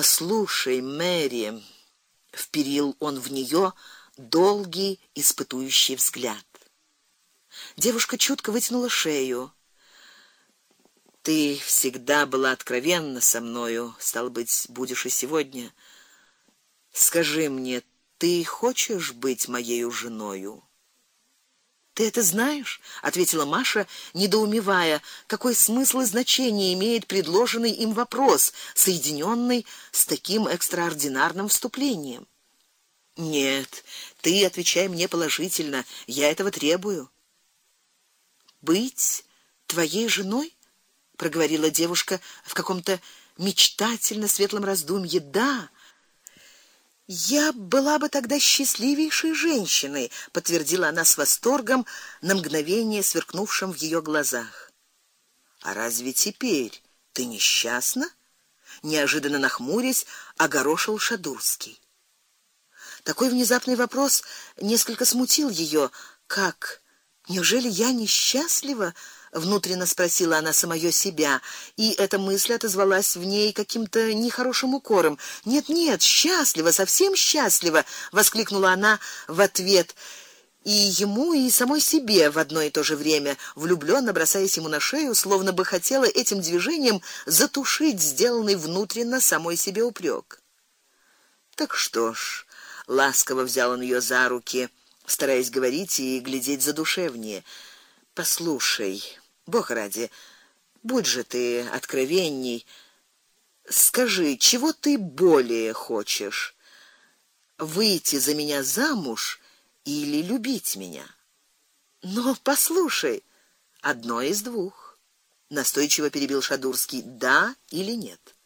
Послушай, Мэри, вперил он в нее долгий испытующий взгляд. Девушка чутко вытянула шею. Ты всегда была откровенна со мною, стал быть, будешь и сегодня. Скажи мне, ты хочешь быть моей женою? Ты это знаешь? ответила Маша, недоумевая, какой смысл и значение имеет предложенный им вопрос, соединенный с таким экстраординарным вступлением. Нет, ты отвечай мне положительно, я этого требую. Быть твоей женой? проговорила девушка в каком-то мечтательно светлом раздумье. Да. Я была бы тогда счастливейшей женщиной, подтвердила она с восторгом, на мгновение сверкнувшим в ее глазах. А разве теперь ты несчастна? неожиданно нахмурясь, огорошил Шадурский. Такой внезапный вопрос несколько смутил ее. Как? Неужели я несчастлива? внутренно спросила она самое себя, и эта мысль отозвалась в ней каким-то нехорошим укором. Нет, нет, счастлива, совсем счастлива, воскликнула она в ответ. И ему, и самой себе в одно и то же время, влюбленно бросаясь ему на шею, словно бы хотела этим движением затушить сделанный внутренно самой себе упрек. Так что ж, ласково взял он ее за руки, стараясь говорить и глядеть задушевнее. Послушай, Бог ради, будь же ты откровенней. Скажи, чего ты более хочешь? Выйти за меня замуж или любить меня? Но послушай, одно из двух. Настойчиво перебил Шадурский: да или нет?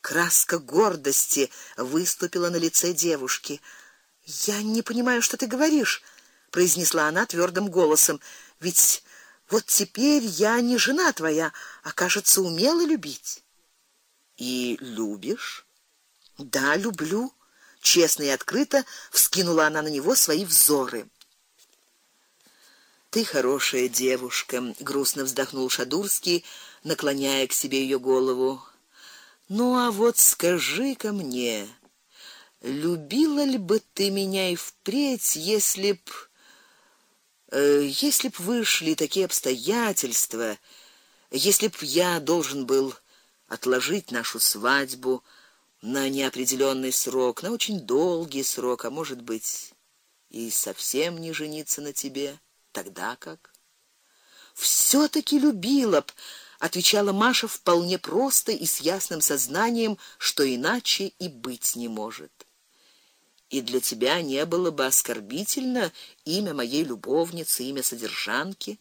Краска гордости выступила на лице девушки. Я не понимаю, что ты говоришь, произнесла она твердым голосом. Ведь вот теперь я не жена твоя, а, кажется, умела любить. И любишь? Да, люблю, честно и открыто вскинула она на него свои взоры. Ты хорошая девушка, грустно вздохнул Шадурский, наклоняя к себе ее голову. Ну а вот скажи-ка мне, любила ли бы ты меня и впредь, если б Э, если б вышли такие обстоятельства, если б я должен был отложить нашу свадьбу на неопределённый срок, на очень долгий срок, а может быть, и совсем не жениться на тебе, тогда как? всё таки любила б, отвечала Маша вполне просто и с ясным сознанием, что иначе и быть не может и для тебя не было бы оскорбительно имя моей любовницы, имя содержанки,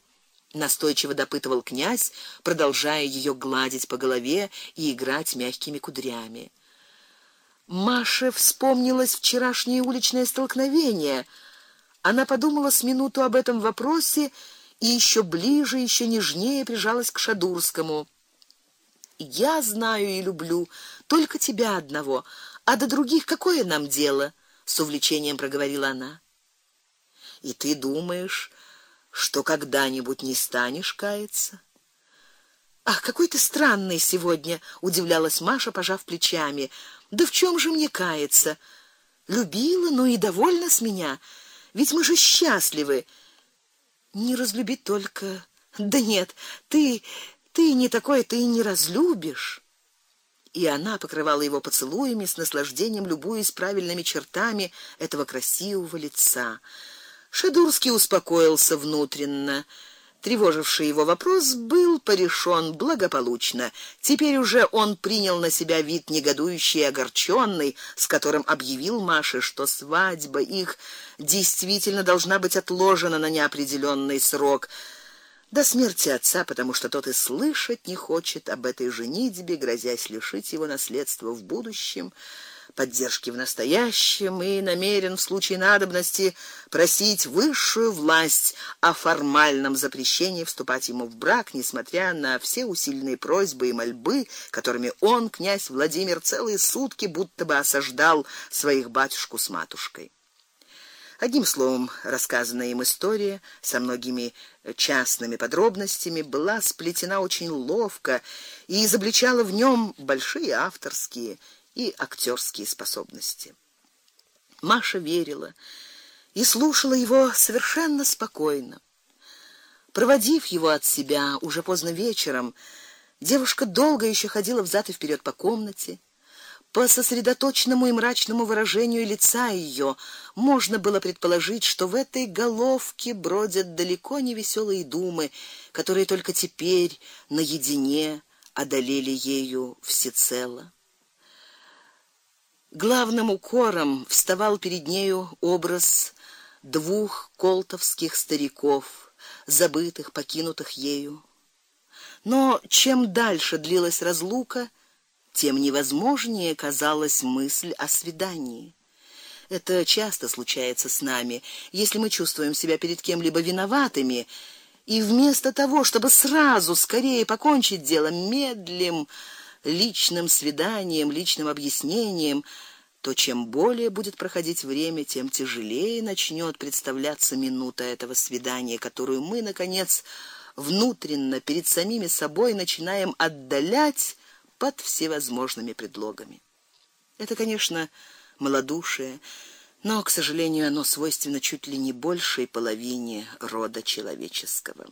настойчиво допытывал князь, продолжая ее гладить по голове и играть мягкими кудрями. Маше вспомнилось вчерашнее уличное столкновение. Она подумала с минуту об этом вопросе и еще ближе, еще нежнее прижалась к Шадурскому. Я знаю и люблю только тебя одного, а до других какое нам дело? С увлечением проговорила она. И ты думаешь, что когда-нибудь не станешь каяться? Ах, какой ты странный сегодня, удивлялась Маша, пожав плечами. Да в чем же мне каяться? Любила, но и довольна с меня. Ведь мы же счастливы. Не разлюбить только. Да нет, ты ты не такой, ты не разлюбишь и она покрывала его поцелуями с наслаждением, любуясь правильными чертами этого красивого лица. Шедурский успокоился внутренно. Тревоживший его вопрос был порешен благополучно. Теперь уже он принял на себя вид негодующий и огорчённый, с которым объявил Маше, что свадьба их действительно должна быть отложена на неопределённый срок до смерти отца, потому что тот и слышать не хочет об этой женитьбе, грозясь лишить его наследства в будущем, поддержки в настоящем и намерен в случае надобности просить высшую власть о формальном запрещении вступать ему в брак, несмотря на все усиленные просьбы и мольбы, которыми он, князь Владимир, целые сутки будто бы осаждал своих батюшку с матушкой. Одним словом, рассказанная им история со многими частными подробностями была сплетена очень ловко и изобличала в нем большие авторские и актерские способности. Маша верила и слушала его совершенно спокойно. Проводив его от себя уже поздно вечером, девушка долго еще ходила взад и вперед по комнате по сосредоточенному и мрачному выражению лица ее можно было предположить, что в этой головке бродят далеко не веселые думы, которые только теперь наедине одолели ею всецело. Главным укором вставал перед нею образ двух колтовских стариков, забытых, покинутых ею. Но чем дальше длилась разлука, тем невозможнее казалась мысль о свидании. Это часто случается с нами, если мы чувствуем себя перед кем-либо виноватыми, и вместо того, чтобы сразу скорее покончить дело, медлим личным свиданием, личным объяснением, то чем более будет проходить время, тем тяжелее начнет представляться минута этого свидания, которую мы наконец внутренно перед самими собой начинаем отдалять под всевозможными предлогами. Это, конечно, малодушие, но, к сожалению, оно свойственно чуть ли не большей половине рода человеческого.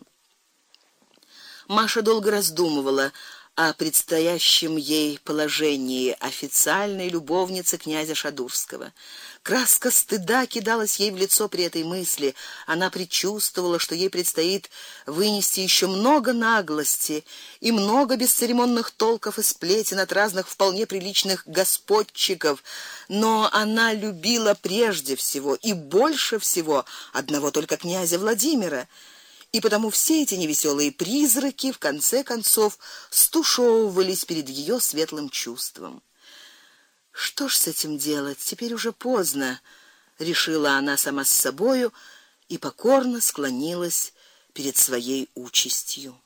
Маша долго раздумывала о предстоящем ей положении официальной любовницы князя Шадурского. Краска стыда кидалась ей в лицо при этой мысли. Она предчувствовала, что ей предстоит вынести еще много наглости и много бесцеремонных толков и сплетен от разных вполне приличных господчиков, но она любила прежде всего и больше всего одного только князя Владимира и потому все эти невеселые призраки в конце концов стушевывались перед ее светлым чувством. Что ж с этим делать? Теперь уже поздно, решила она сама с собою и покорно склонилась перед своей участью.